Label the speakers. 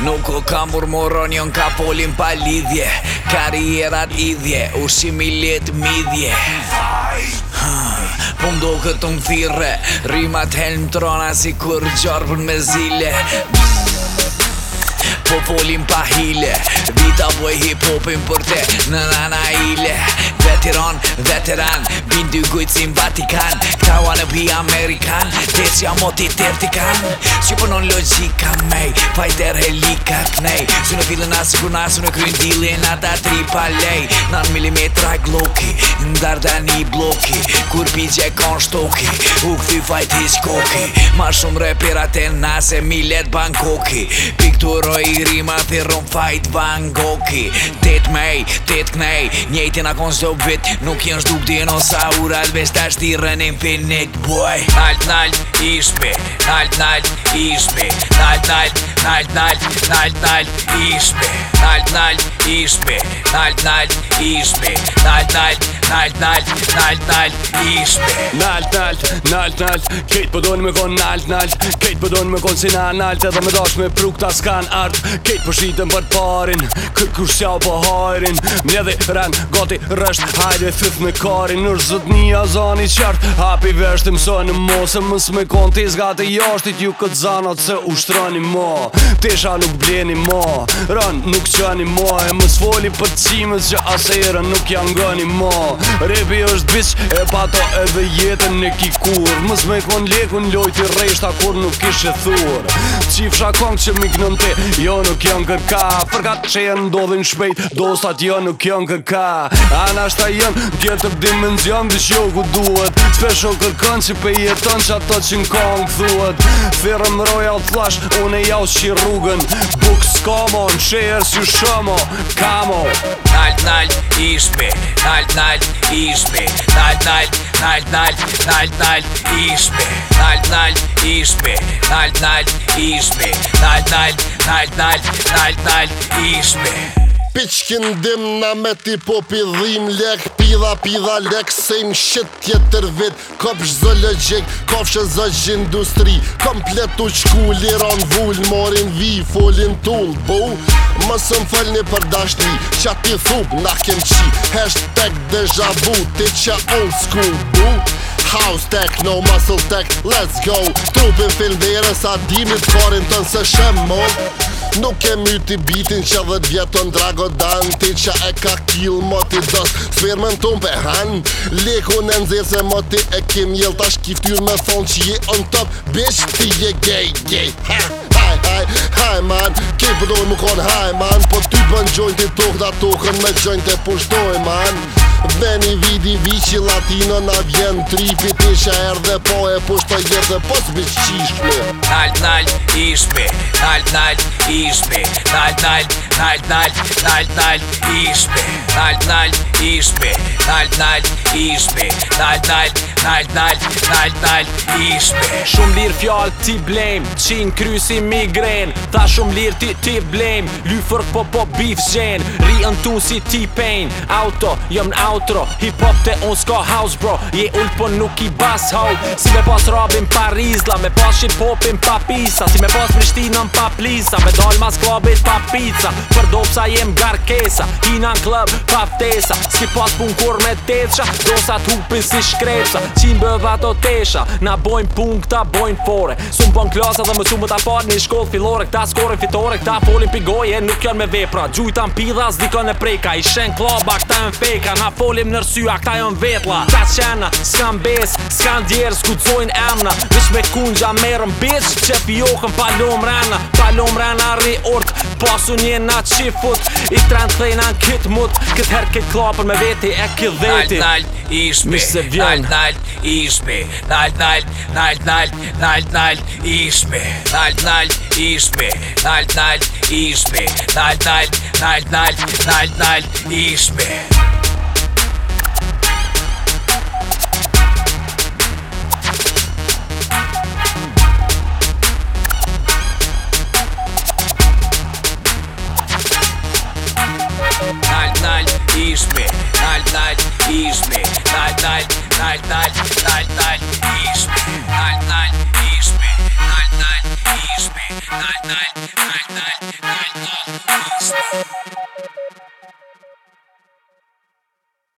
Speaker 1: Nuk o ka murmuron, jon ka polin pa lidhje Karierat idhje, u shimi let midhje Po mdo këtë më thirre Rimat helm trona si kur gjarpën me zile Po folin pa hile Vi ta poj hip-hopin për te Në nana ile Veteran, veteran Bindu i gujtë si n'Vatikan Këta ju anë e për i Amerikan Desja më ti të ertikan Shqipë nën logika mej Pajtër e likak nej Sunë fillën a s'guna, sunë kërën dili N'a da tri palej Nanë millimetra e ndar dhe një bloki Kur pi shtoki U këthi fajt i shkoki Ma shumë repirat e nase Milet bankoki Pikturo i rima thirrum fajt Van Tet mej, tet knej Njejti na kon zdo vit Nuk jen shduk dinosaurat Vesta shtiren infinit boy Nalt nalt ishme
Speaker 2: Nalt nalt ishpi Nalt, nalt, nalt, nalt, nalt, nalt, ishme Nalt, nalt, ishpi Nalt, nalt, ishpi Nalt, nalt, nalt, nalt, nalt, nalt, ishpi
Speaker 3: Nalt, nalt, nalt, nalt Kejt përdo në me konë nalt, nalt Kejt përdo në me konë si na nalt Edhe me dash me pruk ta s'kan art Kejt përshitën për parin kër kërë shqau për hajrin Mnje dhe rren, goti rësht Hajde e thyth me karin Nër zët një azani qart Hapi vesht të mësojnë mosë Mësë me konë t'i zgatë ashtit Ju këtë zanat se ushtroni ma Tesha nuk bleni ma Ran nuk qani ma E më s'foli për cimës që asejrën nuk janë gani ma Repi është bish e pato edhe jetën në kikur Më s'me kon lekun lojti reshta kur nuk ishe thur Qif shakon që mik në te Jo nuk janë kërka Fërkat që janë ndodhin shpejt Dostat jo nuk janë kërka Ana shta jenë Tjetër dimenzion Vish jo ku duhet Spesho kërkan që pe jetën që ato që në kong thuhet Thirë Royal flash unë e rrugën bucks common share su shomo kamo
Speaker 2: dal dal i shpe dal dal i shpe dal dal dal dal dal i shpe ishme dal i shpe dal dal i shpe dal dal dal dal
Speaker 4: i shpe Pichkin dim na me ti popi dhim lek Pidha pidha lek im shit tjetër vit Kopsh zëllëgjik Kopsh e zëgj industri Komplet u qku liron vull Morin vi folin tull Bo Mësë më falni për dashni Qa ti thub na kem qi Hashtag deja vu Ti qa old school bu House tech, no muscle tech, let's go Trupin film dhe i rësa dimit Korin tën se shemë mo Nuk e myti bitin që dhe djetën drago danti Qa e ka kil më ti dost Firmën ton më pe Leku në se më ti e kim jel Ta shkiftyr me thonë që je on top Bish ti je gay, gay Ha, ha, ha, ha, ha man Ke përdoj më kon ha man Po ty bën gjojnë ti tok da tokën me gjojnë të pushtoj man Veni vidi vici latino na vjen tripi Ti sha erdhe po e pushtoj erde Po s'bish qishme
Speaker 2: Nal nal ishme Nal nal ishme ishpe Nalt, nalt, nalt, nalt, nalt, nalt, ishpe Nalt, nalt, ishpe Nalt, nalt,
Speaker 5: ishpe Nalt, nalt, nalt, nalt, nalt, nalt, i shpe Shumë lirë fjallë ti blejmë, qinë krysi migrenë Tha shumë lirë ti ti blejmë, lyfërk po po bif zhenë Ri në tu si ti pejnë, auto, jëm në outro Hip hop te unë s'ka house bro, je ullë po nuk i bas ho Si me pas rabin pa rizla, me pas shit popin pa pisa Si me pas mështinën pa plisa, me dal mas klabit pa pizza Për dopë sa jem garkesa, hinan klëb pa ftesa Si pas pun kur me tesha, dosat hupin si shkrepsa Qim bëve ato tesha Na bojnë pun këta bojnë fore Sun bon klasa dhe më sun më ta fat një shkollë filore Këta skore fitore këta folin pigoje Nuk janë me vepra Gjujta në pidha zdikon e prejka I shenë klaba, këta e në Na folim në rsya këta e në vetla Ka qena, s'kan bes, s'kan djerë Skudzojnë emna Vish me kunja, gja merën bes që pjohën palom rena Palom rena rri ort Pasu një na qifut I tren thejna në kitë mut Këtë her këtë me veti e këtë veti Nalt, nalt, ishme Nalt,
Speaker 2: nalt dhammer dal flown dal flips dal slept ishme dal Bank Ishme dal dal 25'000 k り q ka invetit, ohto 2pter. dal עם 语 ë gemaj ishme magic kil, ishme mouth to here, nal nal nal nal nal nal nal nal nal
Speaker 3: nal nal nal nal